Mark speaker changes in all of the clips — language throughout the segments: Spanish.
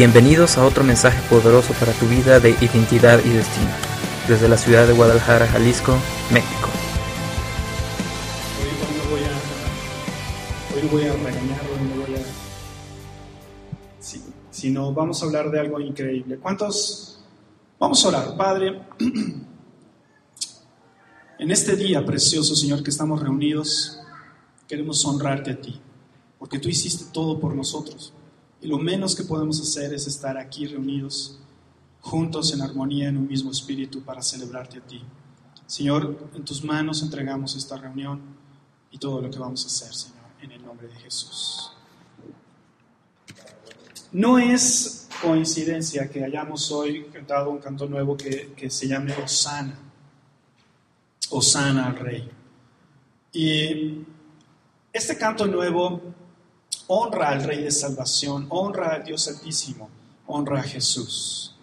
Speaker 1: Bienvenidos a otro mensaje poderoso para tu vida de identidad y destino, desde la ciudad de Guadalajara, Jalisco, México.
Speaker 2: Hoy, no voy a, hoy voy a regañar, hoy no voy a... Sí, sino vamos a hablar de algo increíble. ¿Cuántos? Vamos a orar, Padre. En este día precioso, Señor, que estamos reunidos, queremos honrarte a ti, porque tú hiciste todo por nosotros. Y lo menos que podemos hacer es estar aquí reunidos, juntos en armonía, en un mismo espíritu, para celebrarte a ti. Señor, en tus manos entregamos esta reunión y todo lo que vamos a hacer, Señor, en el nombre de Jesús. No es coincidencia que hayamos hoy cantado un canto nuevo que, que se llame Osana. Osana al Rey. Y este canto nuevo honra al Rey de Salvación, honra al Dios Altísimo, honra a Jesús.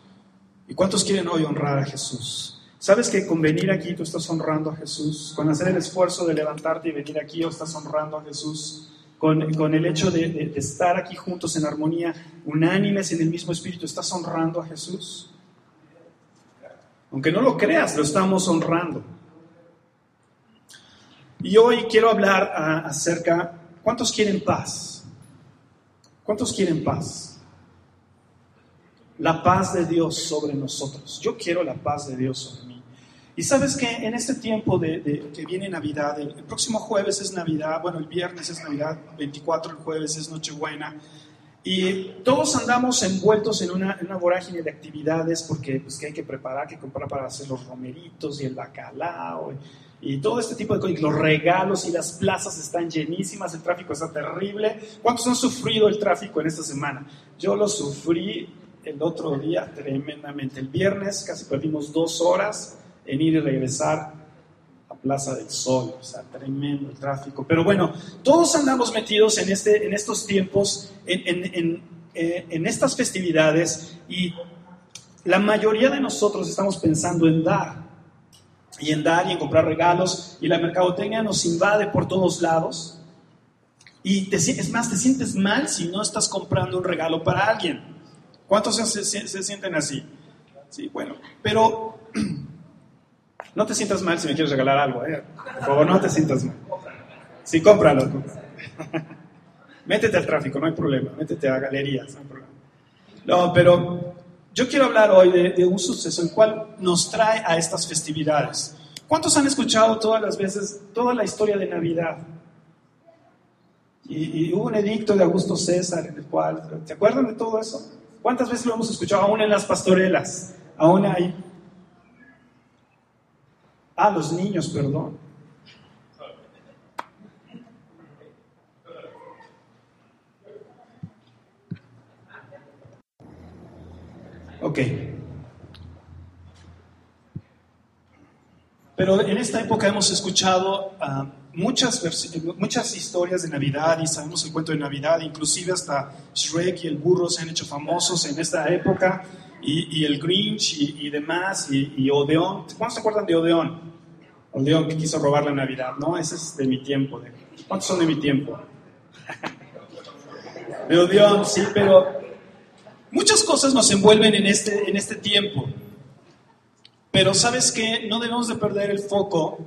Speaker 2: ¿Y cuántos quieren hoy honrar a Jesús? ¿Sabes que con venir aquí tú estás honrando a Jesús? Con hacer el esfuerzo de levantarte y venir aquí o estás honrando a Jesús. Con, con el hecho de, estar aquí juntos en armonía, unánimes en el mismo espíritu, ¿estás honrando a Jesús? Aunque no lo creas, lo estamos honrando. Y hoy quiero hablar a, acerca, ¿cuántos quieren paz? ¿Cuántos quieren paz? La paz de Dios sobre nosotros. Yo quiero la paz de Dios sobre mí. Y sabes que en este tiempo de, que viene Navidad, el, próximo jueves es Navidad, bueno, el viernes es Navidad, 24 el jueves es Nochebuena, y todos andamos envueltos en una, una vorágine de actividades porque pues, que hay que preparar, que comprar para hacer los romeritos y el bacalao. Y todo este tipo de cosas, los regalos y las plazas están llenísimas, el tráfico está terrible. ¿Cuántos han sufrido el tráfico en esta semana? Yo lo sufrí el otro día tremendamente. El viernes casi perdimos dos horas en ir y regresar a Plaza del Sol, o sea, tremendo el tráfico. Pero bueno, todos andamos metidos en, este, en estos tiempos, en, en, en, en estas festividades, y la mayoría de nosotros estamos pensando en dar y en dar y en comprar regalos y la mercadotecnia nos invade por todos lados y te, es más, te sientes mal si no estás comprando un regalo para alguien. ¿Cuántos se, se, sienten así? Sí, bueno, pero no te sientas mal si me quieres regalar algo, ¿eh? no te sientas mal. Sí, cómpralo. cómpralo. métete al tráfico, no hay problema, métete a galerías, no hay problema. No, pero yo quiero hablar hoy de, un suceso el cual nos trae a estas festividades. ¿Cuántos han escuchado todas las veces toda la historia de Navidad? Y, hubo un edicto de Augusto César en el cual, ¿te acuerdan de todo eso? ¿Cuántas veces lo hemos escuchado? Aún en las pastorelas, aún hay... Ah, los niños, perdón. Ok. Pero en esta época hemos escuchado uh, muchas, muchas historias de Navidad y sabemos el cuento de Navidad, inclusive hasta Shrek y el burro se han hecho famosos en esta época, y, y el Grinch y, y demás, y, y, Odeón. ¿Cuántos se acuerdan de Odeón? Odeón que quiso robar la Navidad, ¿no? Ese es de mi tiempo. ¿Cuántos son de mi tiempo? de Odeón, sí, pero Muchas cosas nos envuelven en este, en este tiempo, pero sabes que no debemos de perder el foco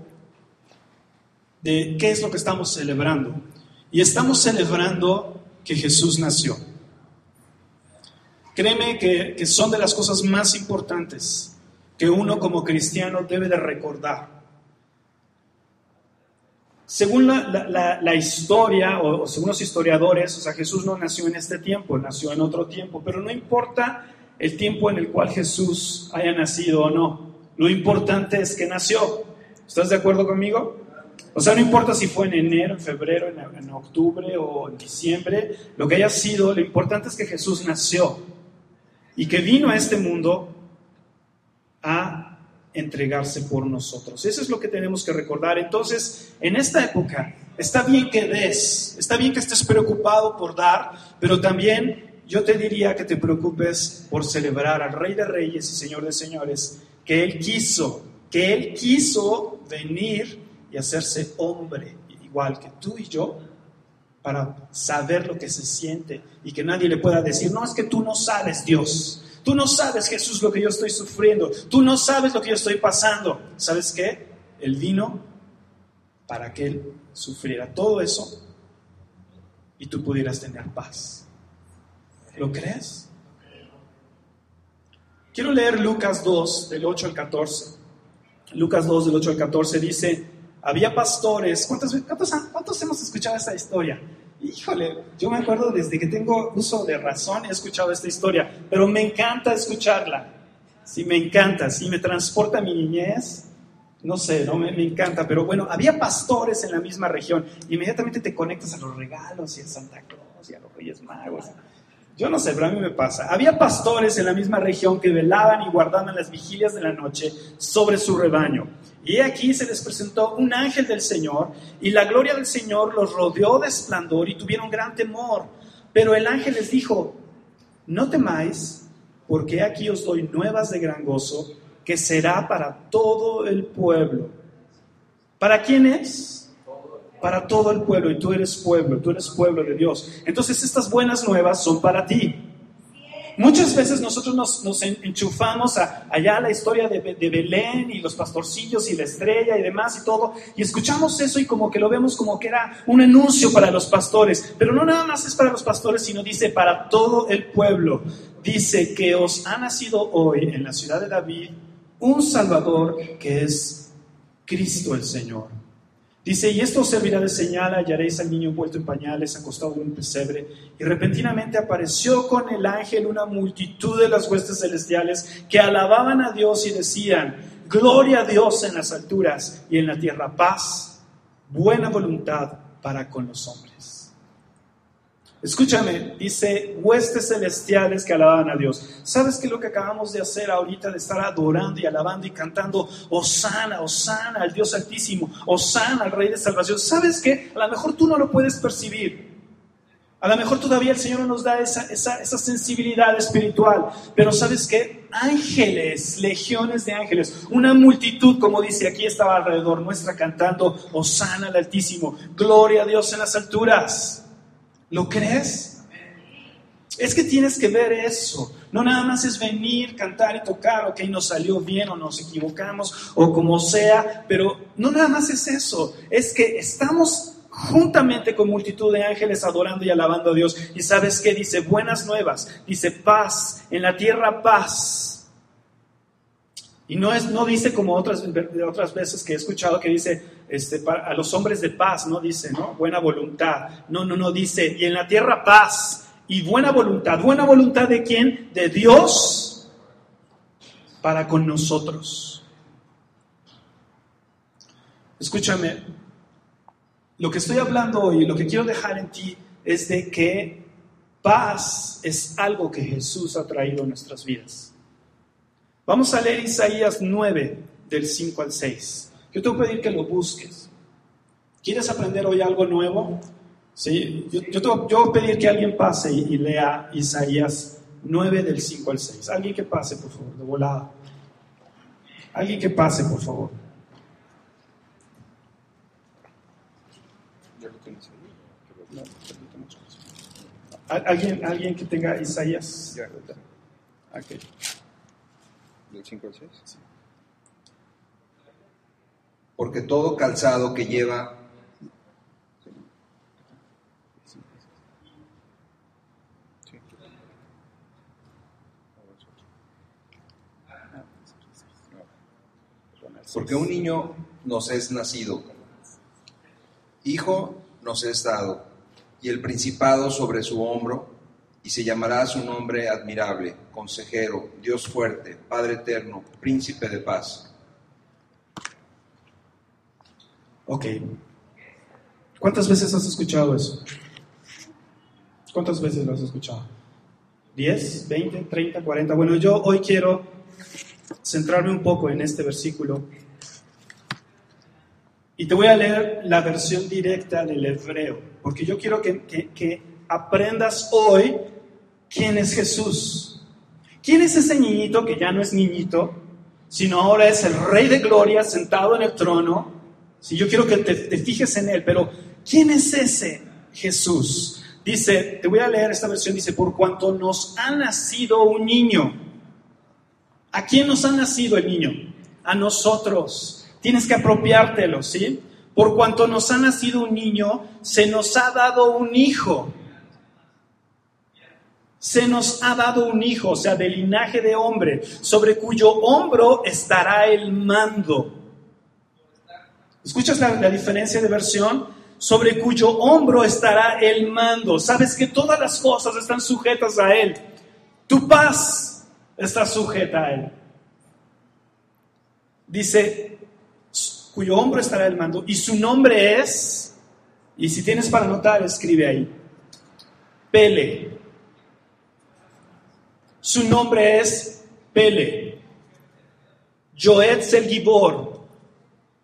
Speaker 2: de qué es lo que estamos celebrando. Y estamos celebrando que Jesús nació. Créeme que, que son de las cosas más importantes que uno como cristiano debe de recordar. Según la, historia, o, según los historiadores, o sea, Jesús no nació en este tiempo, nació en otro tiempo, pero no importa el tiempo en el cual Jesús haya nacido o no, lo importante es que nació. ¿Estás de acuerdo conmigo? O sea, no importa si fue en enero, en febrero, en, en octubre o en diciembre, lo que haya sido, lo importante es que Jesús nació y que vino a este mundo entregarse por nosotros. Eso es lo que tenemos que recordar. Entonces, en esta época, está bien que des, está bien que estés preocupado por dar, pero también yo te diría que te preocupes por celebrar al Rey de Reyes y Señor de Señores, que Él quiso, que Él quiso venir y hacerse hombre, igual que tú y yo, para saber lo que se siente y que nadie le pueda decir, no, es que tú no sabes Dios, tú no sabes Jesús lo que yo estoy sufriendo, tú no sabes lo que yo estoy pasando. ¿Sabes qué? Él vino para que Él sufriera todo eso y tú pudieras tener paz. ¿Lo crees? Quiero leer Lucas 2, del 8 al 14. Lucas 2, del 8 al 14 dice, había pastores. ¿Cuántos, cuántos, hemos escuchado esta historia? Híjole, yo me acuerdo desde que tengo uso de razón he escuchado esta historia, pero me encanta escucharla. Sí, me encanta, sí, me transporta a mi niñez. No sé, no me, me, encanta, pero bueno, había pastores en la misma región. Inmediatamente te conectas a los regalos y a Santa Claus y a los Reyes Magos. Yo no sé, pero a mí me pasa. Había pastores en la misma región que velaban y guardaban las vigilias de la noche sobre su rebaño. Y aquí se les presentó un ángel del Señor y la gloria del Señor los rodeó de esplendor y tuvieron gran temor. Pero el ángel les dijo, no temáis, porque aquí os doy nuevas de gran gozo, que será para todo el pueblo. ¿Para quién es? Para todo el pueblo, y tú eres pueblo, tú eres pueblo de Dios. Entonces estas buenas nuevas son para ti. Muchas veces nosotros nos, enchufamos a, allá a la historia de, de, Belén y los pastorcillos y la estrella y demás y todo, y escuchamos eso y como que lo vemos como que era un anuncio para los pastores, pero no nada más es para los pastores, sino dice para todo el pueblo. Dice que os ha nacido hoy en la ciudad de David un Salvador que es Cristo el Señor. Dice, y esto servirá de señal, hallaréis al niño envuelto en pañales, acostado en un pesebre. Y repentinamente apareció con el ángel una multitud de las huestes celestiales que alababan a Dios y decían, gloria a Dios en las alturas y en la tierra paz, buena voluntad para con los hombres. Escúchame, dice huestes celestiales que alaban a Dios. ¿Sabes qué lo que acabamos de hacer ahorita de estar adorando y alabando y cantando Osana, Osana al Dios Altísimo, Osana al Rey de Salvación? ¿Sabes qué? A lo mejor tú no lo puedes percibir. A lo mejor todavía el Señor no nos da esa, esa, esa sensibilidad espiritual. Pero ¿sabes qué? Ángeles, legiones de ángeles, una multitud, como dice aquí, estaba alrededor nuestra cantando Osana al Altísimo, gloria a Dios en las alturas. ¿Lo crees? Es que tienes que ver eso. No nada más es venir, cantar y tocar, ok, nos salió bien o nos equivocamos o como sea, pero no nada más es eso. Es que estamos juntamente con multitud de ángeles adorando y alabando a Dios. Y sabes qué dice, buenas nuevas, dice paz, en la tierra paz. Y no, es, no dice como otras, otras veces que he escuchado que dice, este, a los hombres de paz, ¿no? Dice, ¿no? Buena voluntad. No, no, no, dice, y en la tierra paz y buena voluntad. ¿Buena voluntad de quién? De Dios para con nosotros. Escúchame, lo que estoy hablando hoy, lo que quiero dejar en ti es de que paz es algo que Jesús ha traído a nuestras vidas. Vamos a leer Isaías 9, del 5 al 6. Yo te voy a pedir que lo busques. ¿Quieres aprender hoy algo nuevo? ¿Sí? Yo, yo, te, voy a pedir que alguien pase y, lea Isaías 9 del 5 al 6. Alguien que pase, por favor, de volada. Alguien que pase, por favor. ¿Alguien, alguien que tenga Isaías.
Speaker 3: Okay. ¿Del 5 al 6? Sí porque todo calzado que lleva Porque un niño nos es nacido, hijo nos es dado, y el principado sobre su hombro, y se llamará su nombre admirable, consejero, Dios fuerte, Padre eterno, príncipe de paz
Speaker 2: Ok. ¿Cuántas veces has escuchado eso? ¿Cuántas veces lo has escuchado? ¿10, 20, 30, 40? Bueno, yo hoy quiero centrarme un poco en este versículo y te voy a leer la versión directa del hebreo, porque yo quiero que, que aprendas hoy quién es Jesús. ¿Quién es ese niñito que ya no es niñito, sino ahora es el Rey de Gloria sentado en el trono? Si yo quiero que te, fijes en él, pero ¿quién es ese? Jesús. Dice, te voy a leer esta versión, dice, por cuanto nos ha nacido un niño. ¿A quién nos ha nacido el niño? A nosotros. Tienes que apropiártelo, ¿sí? Por cuanto nos ha nacido un niño, se nos ha dado un hijo. Se nos ha dado un hijo, o sea, de linaje de hombre, sobre cuyo hombro estará el mando. ¿Escuchas la, diferencia de versión? Sobre cuyo hombro estará el mando. Sabes que todas las cosas están sujetas a Él. Tu paz está sujeta a Él. Dice, cuyo hombro estará el mando, y su nombre es, y si tienes para anotar, escribe ahí, Pele. Su nombre es Pele. Joetz el Gibor,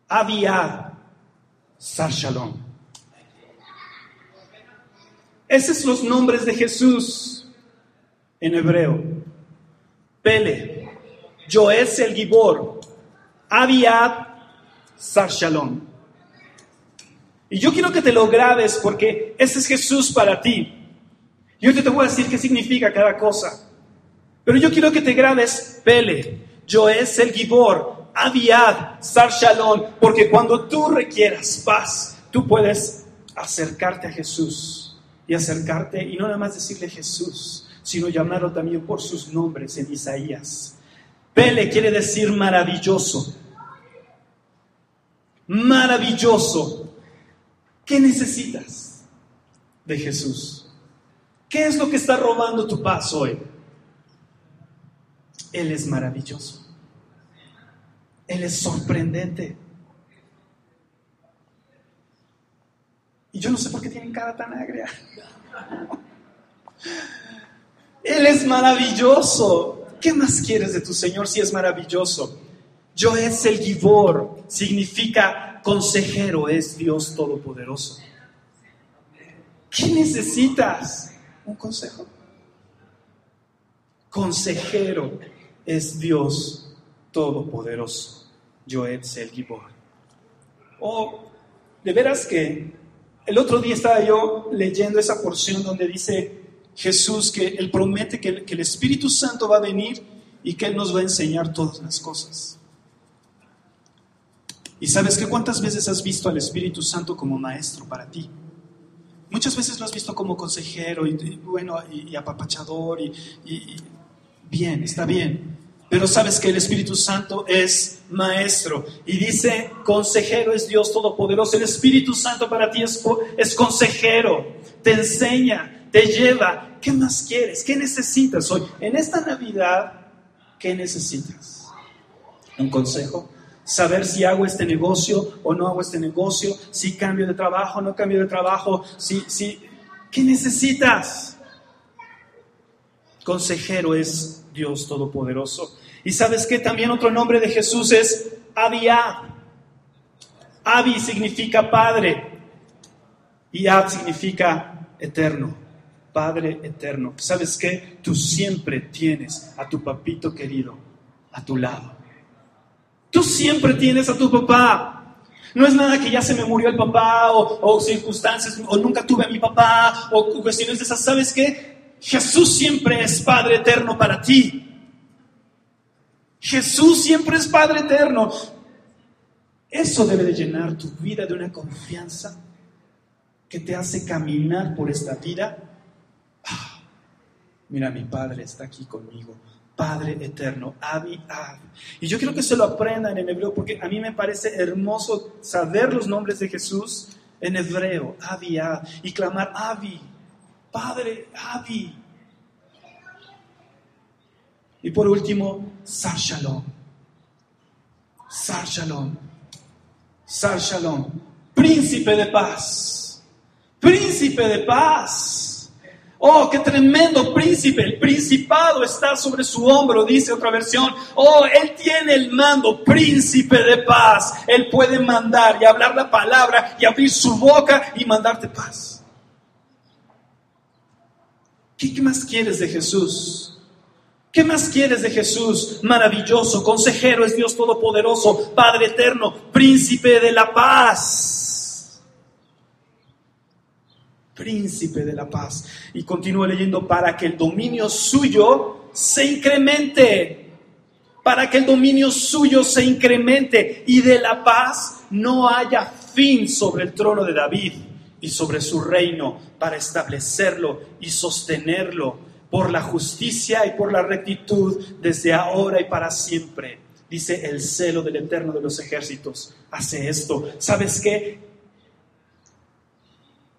Speaker 2: Aviad, Sar Shalom. Esos son los nombres de Jesús en hebreo. Pele, Joetz el Gibor, Aviad, Sar Shalom. Y yo quiero que te lo grabes porque ese es Jesús para ti. Yo te voy a decir qué significa cada cosa. Pero yo quiero que te grabes Pele, es el Gibor, Aviad, Sar Shalom, porque cuando tú requieras paz, tú puedes acercarte a Jesús y acercarte y no nada más decirle Jesús, sino llamarlo también por sus nombres en Isaías. Pele quiere decir maravilloso maravilloso. ¿Qué necesitas de Jesús? ¿Qué es lo que está robando tu paz hoy? Él es maravilloso. Él es sorprendente. Y yo no sé por qué tienen cara tan agria. Él es maravilloso. ¿Qué más quieres de tu Señor si es maravilloso? Yo es el Gibor, significa consejero, es Dios Todopoderoso. ¿Qué necesitas? Un consejo. Consejero es Dios Todopoderoso. Yo es el Gibor. Oh, de veras que el otro día estaba yo leyendo esa porción donde dice Jesús que Él promete que, el Espíritu Santo va a venir y que Él nos va a enseñar todas las cosas. Y sabes que cuántas veces has visto al Espíritu Santo como maestro para ti. Muchas veces lo has visto como consejero y, bueno y, apapachador y, y, bien, está bien. Pero sabes que el Espíritu Santo es maestro y dice consejero es Dios todopoderoso. El Espíritu Santo para ti es, consejero, te enseña, te lleva. ¿Qué más quieres? ¿Qué necesitas hoy? En esta Navidad, ¿qué necesitas? ¿Un consejo? saber si hago este negocio o no hago este negocio, si cambio de trabajo o no cambio de trabajo, si, si, ¿qué necesitas? Consejero es Dios Todopoderoso. Y sabes que también otro nombre de Jesús es Abiad. Abi significa padre y Ab significa eterno. Padre eterno. ¿Sabes qué? Tú siempre tienes a tu papito querido a tu lado. Tú siempre tienes a tu papá. No es nada que ya se me murió el papá o, circunstancias o nunca tuve a mi papá o cuestiones de esas. ¿Sabes qué? Jesús siempre es Padre eterno para ti. Jesús siempre es Padre eterno. Eso debe de llenar tu vida de una confianza que te hace caminar por esta vida. Ah, mira, mi Padre está aquí conmigo. Padre eterno, Abi Ab. Y yo quiero que se lo aprendan en hebreo porque a mí me parece hermoso saber los nombres de Jesús en hebreo, Abi Ab, y clamar Abi, Padre Abi. Y por último, Sar Shalom. Sar Shalom. Sar. Príncipe de paz. Príncipe de paz. Oh, qué tremendo príncipe. El principado está sobre su hombro, dice otra versión. Oh, él tiene el mando, príncipe de paz. Él puede mandar y hablar la palabra y abrir su boca y mandarte paz. ¿Qué más quieres de Jesús? ¿Qué más quieres de Jesús? Maravilloso, consejero es Dios Todopoderoso, Padre Eterno, príncipe de la paz. príncipe de la paz. Y continúo leyendo, para que el dominio suyo se incremente, para que el dominio suyo se incremente y de la paz no haya fin sobre el trono de David y sobre su reino, para establecerlo y sostenerlo por la justicia y por la rectitud desde ahora y para siempre. Dice el celo del Eterno de los ejércitos. Hace esto. ¿Sabes qué?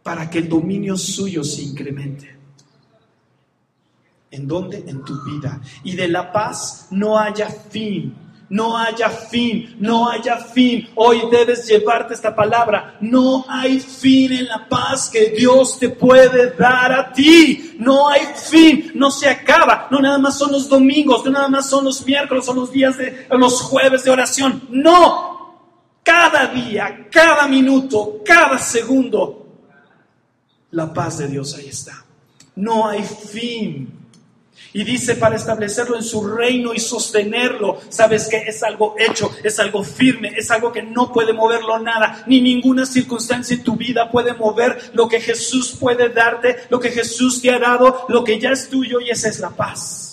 Speaker 2: Para que el dominio suyo se incremente. ¿En dónde? En tu vida. Y de la paz no haya fin no haya fin, no haya fin. Hoy debes llevarte esta palabra. No hay fin en la paz que Dios te puede dar a ti. No hay fin, no se acaba. No nada más son los domingos, no nada más son los miércoles, son los días de los jueves de oración. No. Cada día, cada minuto, cada segundo, la paz de Dios ahí está. No hay fin. Y dice para establecerlo en su reino y sostenerlo. Sabes que es algo hecho, es algo firme, es algo que no puede moverlo nada, ni ninguna circunstancia en tu vida puede mover lo que Jesús puede darte, lo que Jesús te ha dado, lo que ya es tuyo y esa es la paz.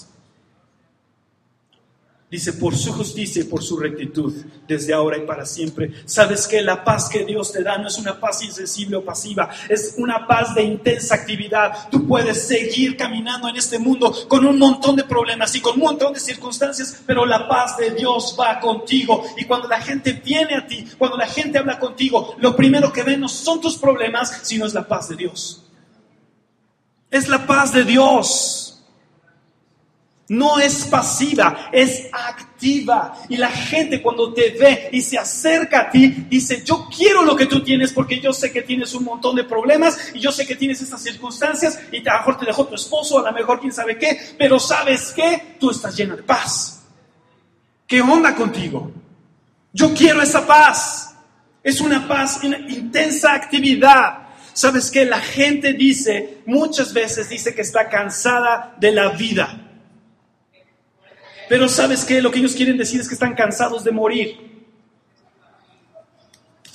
Speaker 2: Dice, por su justicia y por su rectitud, desde ahora y para siempre. Sabes que la paz que Dios te da no es una paz insensible o pasiva, es una paz de intensa actividad. Tú puedes seguir caminando en este mundo con un montón de problemas y con un montón de circunstancias, pero la paz de Dios va contigo. Y cuando la gente viene a ti, cuando la gente habla contigo, lo primero que ven no son tus problemas, sino es la paz de Dios. Es la paz de Dios. No es pasiva, es activa. Y la gente cuando te ve y se acerca a ti, dice, yo quiero lo que tú tienes porque yo sé que tienes un montón de problemas y yo sé que tienes estas circunstancias y a lo mejor te dejó tu esposo, a lo mejor quién sabe qué, pero sabes que tú estás llena de paz. ¿Qué onda contigo? Yo quiero esa paz. Es una paz, una intensa actividad. ¿Sabes qué? La gente dice, muchas veces dice que está cansada de la vida. Pero sabes qué? Lo que ellos quieren decir es que están cansados de morir.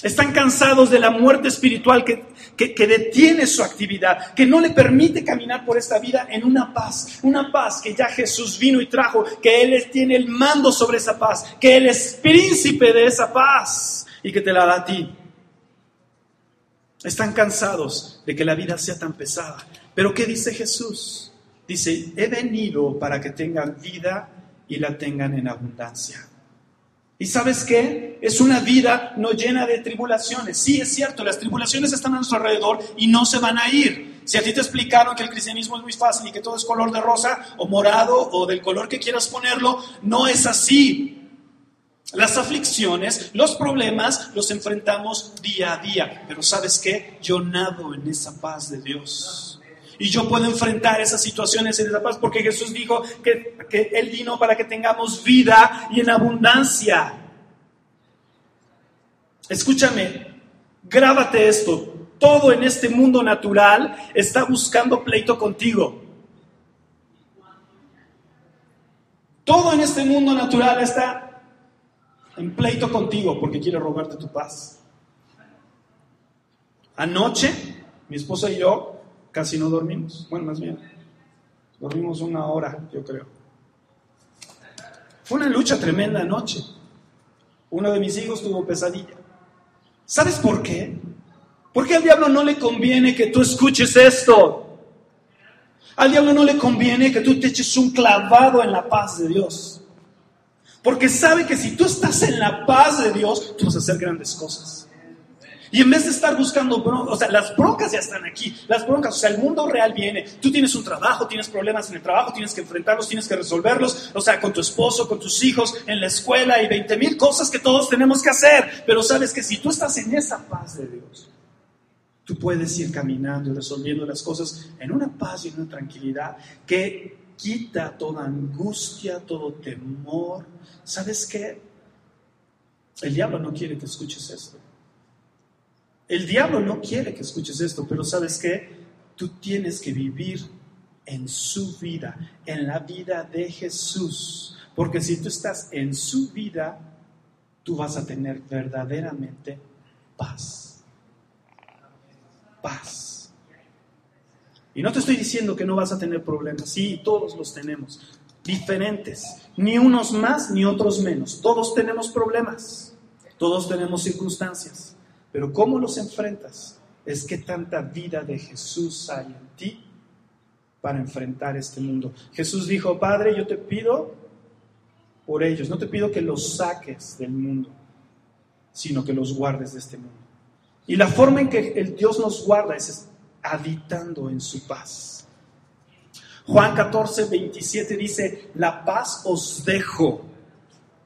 Speaker 2: Están cansados de la muerte espiritual que, que, detiene su actividad, que no le permite caminar por esta vida en una paz, una paz que ya Jesús vino y trajo, que Él tiene el mando sobre esa paz, que Él es príncipe de esa paz y que te la da a ti. Están cansados de que la vida sea tan pesada. Pero ¿qué dice Jesús? Dice, he venido para que tengan vida y la tengan en abundancia. ¿Y sabes qué? Es una vida no llena de tribulaciones. Sí, es cierto, las tribulaciones están a nuestro alrededor y no se van a ir. Si a ti te explicaron que el cristianismo es muy fácil y que todo es color de rosa o morado o del color que quieras ponerlo, no es así. Las aflicciones, los problemas los enfrentamos día a día. Pero ¿sabes qué? Yo nado en esa paz de Dios. Y yo puedo enfrentar esas situaciones en esa paz porque Jesús dijo que, que Él vino para que tengamos vida y en abundancia. Escúchame, grábate esto. Todo en este mundo natural está buscando pleito contigo. Todo en este mundo natural está en pleito contigo porque quiere robarte tu paz. Anoche, mi esposa y yo casi no dormimos. Bueno, más bien, dormimos una hora, yo creo. Fue una lucha tremenda anoche. Uno de mis hijos tuvo pesadilla. ¿Sabes por qué? Porque al diablo no le conviene que tú escuches esto. Al diablo no le conviene que tú te eches un clavado en la paz de Dios. Porque sabe que si tú estás en la paz de Dios, tú vas a hacer grandes cosas. Y en vez de estar buscando broncas, o sea, las broncas ya están aquí, las broncas, o sea, el mundo real viene. Tú tienes un trabajo, tienes problemas en el trabajo, tienes que enfrentarlos, tienes que resolverlos, o sea, con tu esposo, con tus hijos, en la escuela y 20 mil cosas que todos tenemos que hacer. Pero sabes que si tú estás en esa paz de Dios, tú puedes ir caminando y resolviendo las cosas en una paz y en una tranquilidad que quita toda angustia, todo temor. ¿Sabes qué? El diablo no quiere que escuches esto. El diablo no quiere que escuches esto, pero ¿sabes qué? Tú tienes que vivir en su vida, en la vida de Jesús. Porque si tú estás en su vida, tú vas a tener verdaderamente paz. Paz. Y no te estoy diciendo que no vas a tener problemas, sí, todos los tenemos, diferentes, ni unos más ni otros menos, todos tenemos problemas, todos tenemos circunstancias, pero ¿cómo los enfrentas? Es que tanta vida de Jesús hay en ti para enfrentar este mundo. Jesús dijo, Padre, yo te pido por ellos, no te pido que los saques del mundo, sino que los guardes de este mundo. Y la forma en que el Dios nos guarda es habitando en su paz. Juan 14, 27 dice, la paz os dejo,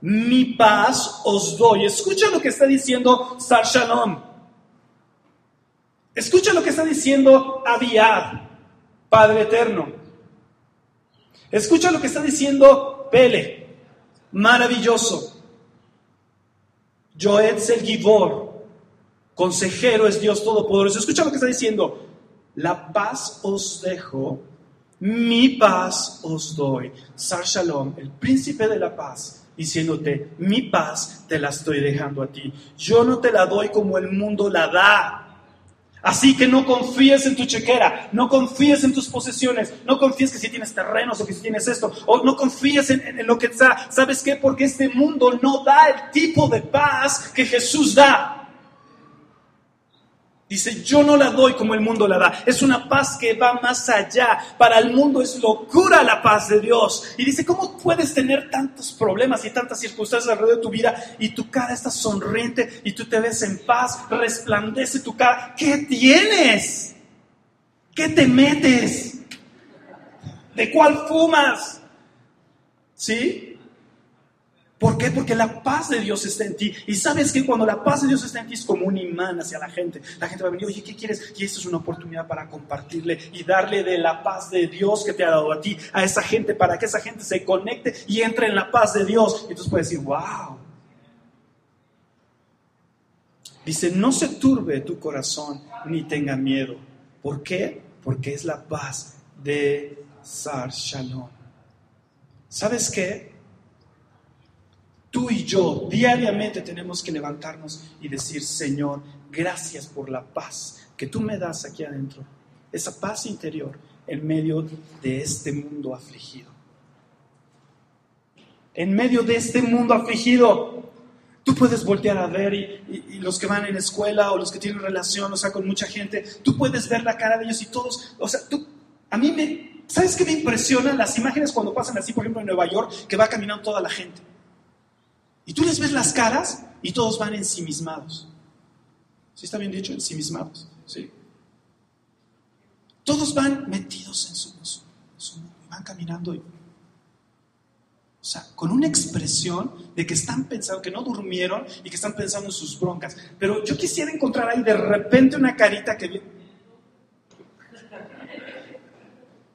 Speaker 2: mi paz os doy. Escucha lo que está diciendo Sar Shalom. Escucha lo que está diciendo Abiad, Padre Eterno. Escucha lo que está diciendo Pele, maravilloso. Joetz el Gibor, consejero es Dios Todopoderoso. Escucha lo que está diciendo. La paz os dejo, mi paz os doy. Sar Shalom, el príncipe de la paz, diciéndote, mi paz te la estoy dejando a ti. Yo no te la doy como el mundo la da. Así que no confíes en tu chequera, no confíes en tus posesiones, no confíes que si tienes terrenos o que si tienes esto, o no confíes en, en lo que está. ¿Sabes qué? Porque este mundo no da el tipo de paz que Jesús da. Dice, yo no la doy como el mundo la da. Es una paz que va más allá. Para el mundo es locura la paz de Dios. Y dice, ¿cómo puedes tener tantos problemas y tantas circunstancias alrededor de tu vida y tu cara está sonriente y tú te ves en paz, resplandece tu cara? ¿Qué tienes? ¿Qué te metes? ¿De cuál fumas? ¿Sí? ¿Por qué? Porque la paz de Dios está en ti. Y sabes que cuando la paz de Dios está en ti es como un imán hacia la gente. La gente va a venir, oye, ¿qué quieres? Y esto es una oportunidad para compartirle y darle de la paz de Dios que te ha dado a ti, a esa gente, para que esa gente se conecte y entre en la paz de Dios. Y entonces puedes decir, wow. Dice, no se turbe tu corazón ni tenga miedo. ¿Por qué? Porque es la paz de Sar Shalom. ¿Sabes qué? Y yo diariamente tenemos que levantarnos y decir, Señor, gracias por la paz que tú me das aquí adentro. Esa paz interior en medio de este mundo afligido. En medio de este mundo afligido, tú puedes voltear a ver y, los que van en escuela o los que tienen relación, o sea, con mucha gente, tú puedes ver la cara de ellos y todos, o sea, tú, a mí me, ¿sabes qué me impresionan las imágenes cuando pasan así, por ejemplo, en Nueva York, que va caminando toda la gente? Y tú les ves las caras y todos van ensimismados. ¿Sí está bien dicho? Ensimismados. ¿Sí? Todos van metidos en su, mundo y van caminando. O sea, con una expresión de que están pensando, que no durmieron y que están pensando en sus broncas. Pero yo quisiera encontrar ahí de repente una carita que...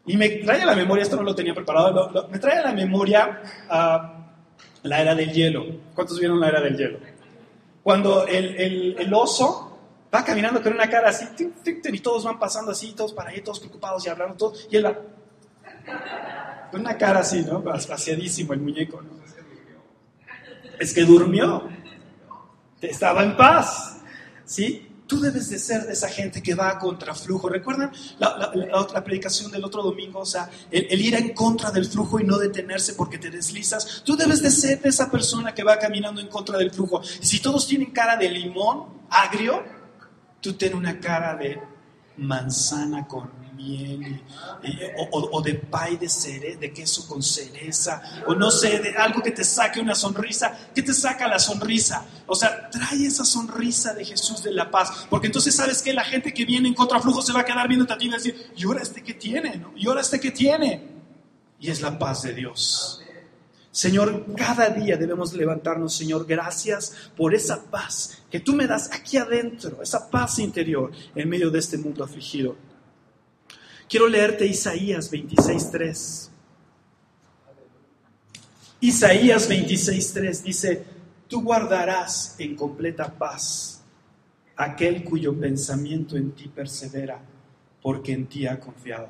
Speaker 2: Y me trae a la memoria, esto no lo tenía preparado, me trae a la memoria a la era del hielo. ¿Cuántos vieron la era del hielo? Cuando el, oso va caminando con una cara así, y todos van pasando así, todos para ahí, todos preocupados y hablando, todos, y él va con una cara así, ¿no? Vaciadísimo el muñeco, ¿no? Es que durmió, estaba en paz, ¿sí? Tú debes de ser de esa gente que va a contraflujo. ¿Recuerdan la, predicación del otro domingo? O sea, el, ir en contra del flujo y no detenerse porque te deslizas. Tú debes de ser de esa persona que va caminando en contra del flujo. si todos tienen cara de limón agrio, tú ten una cara de manzana con miel o, de pay de, cere, de queso con cereza o no sé, de algo que te saque una sonrisa. ¿Qué te saca la sonrisa? O sea, trae esa sonrisa de Jesús de la paz, porque entonces sabes que la gente que viene en contraflujo se va a quedar viendo a ti y decir, ¿y ahora este que tiene? ¿no? ¿Y ahora este que tiene? Y es la paz de Dios. Señor, cada día debemos levantarnos, Señor, gracias por esa paz que tú me das aquí adentro, esa paz interior en medio de este mundo afligido. Quiero leerte Isaías 26.3. Isaías 26.3 dice, tú guardarás en completa paz aquel cuyo pensamiento en ti persevera, porque en ti ha confiado.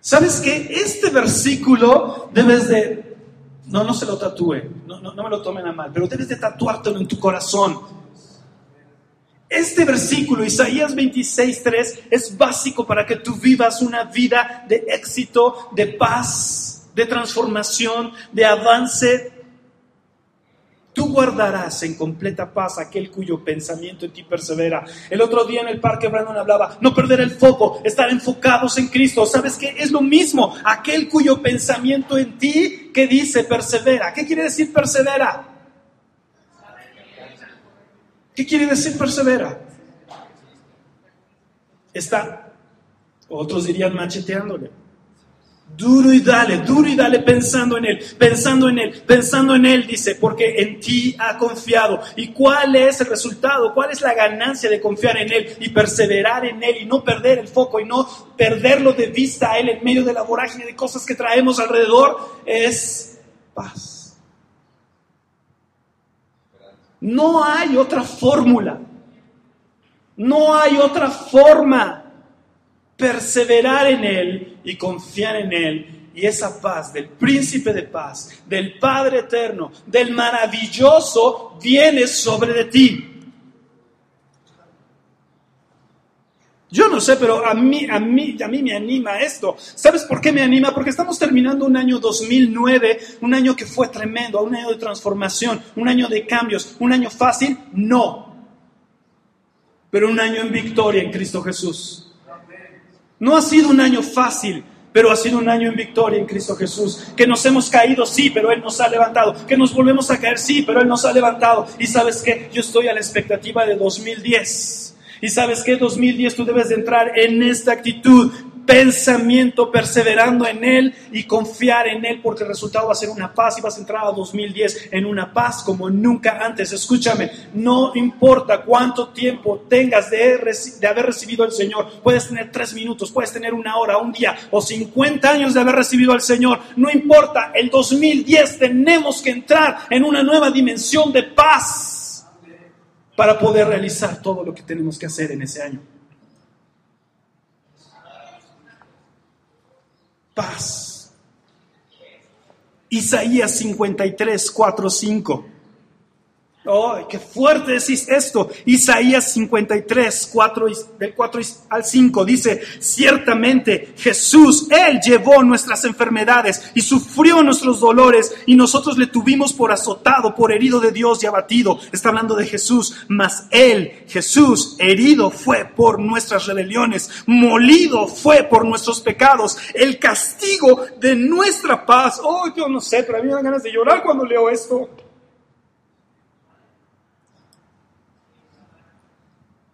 Speaker 2: ¿Sabes qué? Este versículo debes de, no, no se lo tatúe, no, no, no me lo tomen a mal, pero debes de tatuártelo en tu corazón Este versículo, Isaías 26.3, es básico para que tú vivas una vida de éxito, de paz, de transformación, de avance. Tú guardarás en completa paz aquel cuyo pensamiento en ti persevera. El otro día en el parque Brandon hablaba, no perder el foco, estar enfocados en Cristo. ¿Sabes qué? Es lo mismo, aquel cuyo pensamiento en ti que dice persevera. ¿Qué quiere decir persevera? ¿Qué quiere decir persevera? Está, otros dirían macheteándole. Duro y dale, duro y dale pensando en Él, pensando en Él, pensando en Él, dice, porque en ti ha confiado. ¿Y cuál es el resultado? ¿Cuál es la ganancia de confiar en Él y perseverar en Él y no perder el foco y no perderlo de vista a Él en medio de la vorágine de cosas que traemos alrededor? Es paz. No hay otra fórmula. No hay otra forma. Perseverar en Él y confiar en Él. Y esa paz del príncipe de paz, del Padre eterno, del maravilloso, viene sobre de ti. Yo no sé, pero a mí, a mí, a mí me anima esto. ¿Sabes por qué me anima? Porque estamos terminando un año 2009, un año que fue tremendo, un año de transformación, un año de cambios, un año fácil, no. Pero un año en victoria en Cristo Jesús. No ha sido un año fácil, pero ha sido un año en victoria en Cristo Jesús. Que nos hemos caído, sí, pero Él nos ha levantado. Que nos volvemos a caer, sí, pero Él nos ha levantado. Y sabes qué, yo estoy a la expectativa de 2010 y sabes que 2010 tú debes de entrar en esta actitud, pensamiento, perseverando en Él y confiar en Él, porque el resultado va a ser una paz y vas a entrar a 2010 en una paz como nunca antes. Escúchame, no importa cuánto tiempo tengas de, de haber recibido al Señor, puedes tener tres minutos, puedes tener una hora, un día o 50 años de haber recibido al Señor, no importa, el 2010 tenemos que entrar en una nueva dimensión de paz para poder realizar todo lo que tenemos que hacer en ese año. Paz. Isaías 53, 4, 5. ¡Ay, qué fuerte decís esto! Isaías 53, 4, del 4 al 5 dice, ciertamente Jesús, Él llevó nuestras enfermedades y sufrió nuestros dolores y nosotros le tuvimos por azotado, por herido de Dios y abatido. Está hablando de Jesús, mas Él, Jesús, herido fue por nuestras rebeliones, molido fue por nuestros pecados, el castigo de nuestra paz. ¡Oh, yo no sé, pero a mí me dan ganas de llorar cuando leo esto!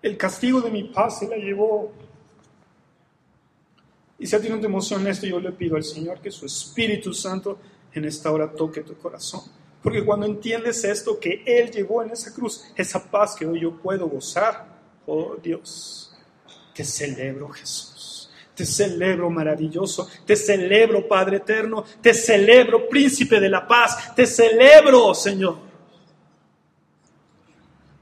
Speaker 2: El castigo de mi paz se la llevó. Y si a ti no te emociona esto, yo le pido al Señor que su Espíritu Santo en esta hora toque tu corazón. Porque cuando entiendes esto que Él llevó en esa cruz, esa paz que hoy yo puedo gozar, oh Dios, te celebro Jesús, te celebro maravilloso, te celebro Padre eterno, te celebro príncipe de la paz, te celebro Señor.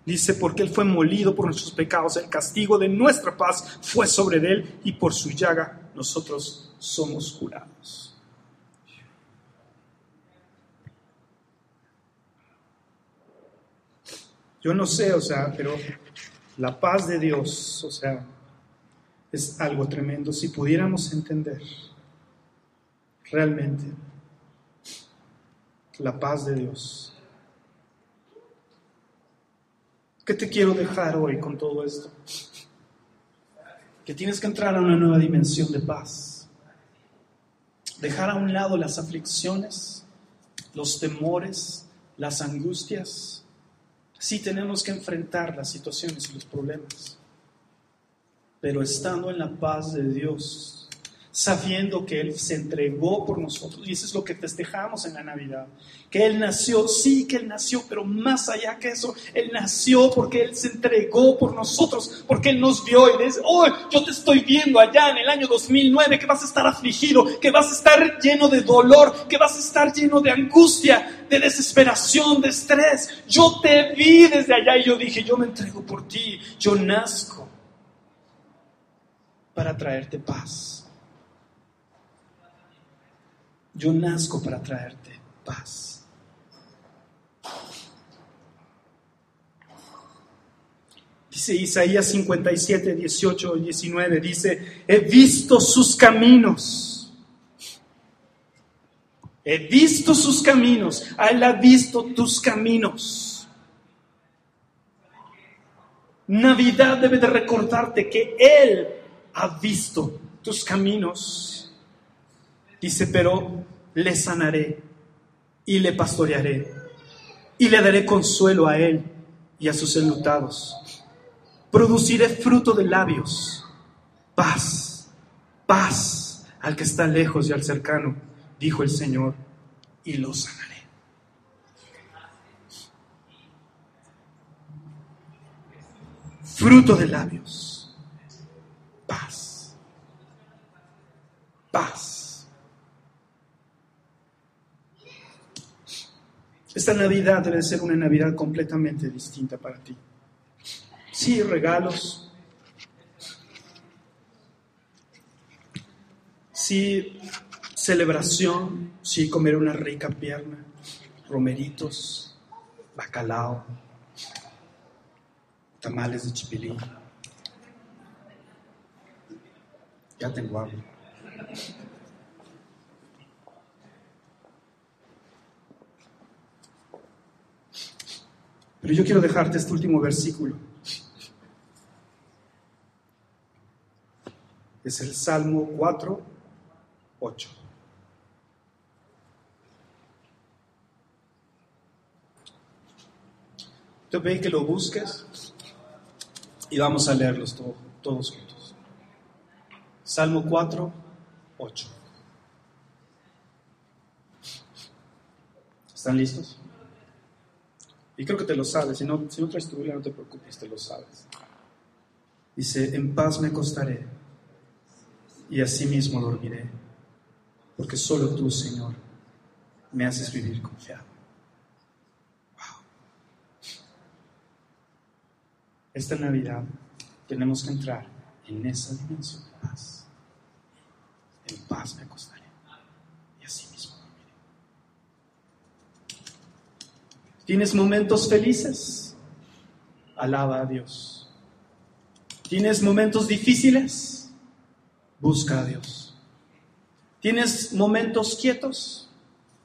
Speaker 2: Dice, porque Él fue molido por nuestros pecados, el castigo de nuestra paz fue sobre Él y por su llaga nosotros somos curados. Yo no sé, o sea, pero la paz de Dios, o sea, es algo tremendo. Si pudiéramos entender realmente la paz de Dios ¿Qué te quiero dejar hoy con todo esto? Que tienes que entrar a una nueva dimensión de paz. Dejar a un lado las aflicciones, los temores, las angustias. Sí tenemos que enfrentar las situaciones y los problemas, pero estando en la paz de Dios, sabiendo que Él se entregó por nosotros. Y eso es lo que festejamos en la Navidad. Que Él nació, sí que Él nació, pero más allá que eso, Él nació porque Él se entregó por nosotros, porque Él nos vio y dice, oh, yo te estoy viendo allá en el año 2009, que vas a estar afligido, que vas a estar lleno de dolor, que vas a estar lleno de angustia, de desesperación, de estrés. Yo te vi desde allá y yo dije, yo me entrego por ti, yo nazco para traerte paz yo nazco para traerte paz. Dice Isaías 57, 18 y 19, dice, he visto sus caminos. He visto sus caminos. Él ha visto tus caminos. Navidad debe de recordarte que Él ha visto tus caminos. Dice, pero le sanaré y le pastorearé y le daré consuelo a Él y a sus enlutados produciré fruto de labios, paz, paz al que está lejos y al cercano, dijo el Señor, y lo sanaré. Fruto de labios, paz, paz. Esta Navidad debe ser una Navidad completamente distinta para ti. Sí, regalos. Sí, celebración. Sí, comer una rica pierna. Romeritos, bacalao, tamales de chipilín. Ya tengo hambre. Pero yo quiero dejarte este último versículo. es el Salmo 4, 8. Te pedí que lo busques y vamos a leerlos todos juntos. Salmo 4, 8. ¿Están listos? Y creo que te lo sabes. Si no, si no traes tu Biblia, no te preocupes, te lo sabes. Dice, en paz me acostaré y así mismo dormiré, porque solo tú, Señor, me haces vivir confiado. Wow. Esta Navidad tenemos que entrar en esa dimensión de paz. En paz me acostaré y así mismo dormiré. ¿Tienes momentos felices? Alaba a Dios. ¿Tienes momentos difíciles? Busca a Dios. ¿Tienes momentos quietos?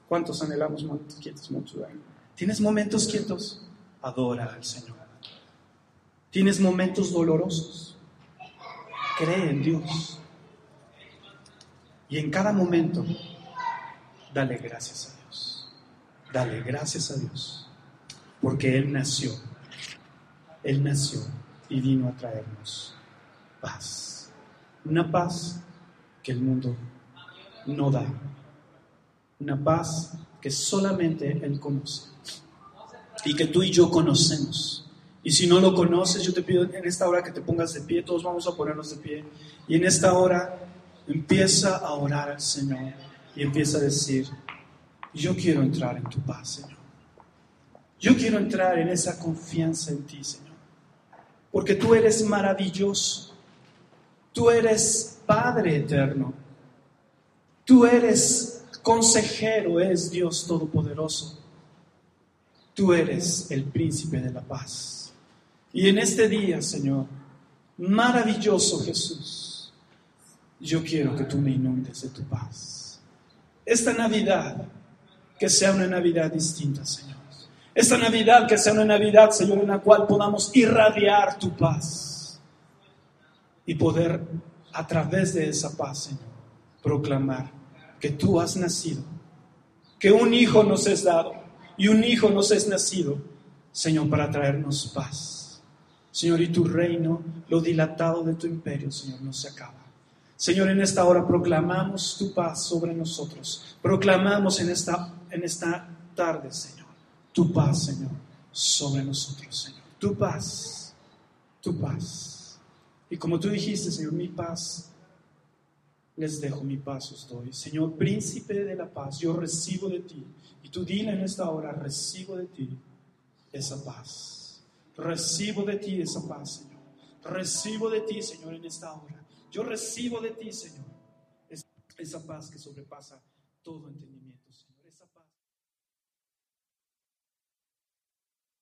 Speaker 2: ¿Cuántos anhelamos momentos quietos? ¿Tienes momentos quietos? Adora al Señor. ¿Tienes momentos dolorosos? Cree en Dios. Y en cada momento, dale gracias a Dios. Dale gracias a Dios. Porque Él nació. Él nació y vino a traernos paz. Una paz que el mundo no da. Una paz que solamente Él conoce. Y que tú y yo conocemos. Y si no lo conoces, yo te pido en esta hora que te pongas de pie. Todos vamos a ponernos de pie. Y en esta hora empieza a orar al Señor. Y empieza a decir, yo quiero entrar en tu paz, Señor. Yo quiero entrar en esa confianza en ti, Señor. Porque tú eres maravilloso. Tú eres Padre eterno. Tú eres consejero, es Dios Todopoderoso. Tú eres el príncipe de la paz. Y en este día, Señor, maravilloso Jesús, yo quiero que tú me inundes de tu paz. Esta Navidad, que sea una Navidad distinta, Señor. Esta Navidad, que sea una Navidad, Señor, en la cual podamos irradiar tu paz y poder a través de esa paz, Señor, proclamar que tú has nacido, que un hijo nos es dado y un hijo nos es nacido, Señor, para traernos paz. Señor, y tu reino, lo dilatado de tu imperio, Señor, no se acaba. Señor, en esta hora proclamamos tu paz sobre nosotros. Proclamamos en esta, en esta tarde, Señor, tu paz, Señor, sobre nosotros, Señor. Tu paz, tu paz. Y como tú dijiste, Señor, mi paz les dejo, mi paz os doy. Señor, príncipe de la paz, yo recibo de ti. Y tú dile en esta hora, recibo de ti esa paz. Recibo de ti esa paz, Señor. Recibo de ti, Señor, en esta hora. Yo recibo de ti, Señor, esa paz que sobrepasa todo entendimiento, Señor. Esa paz.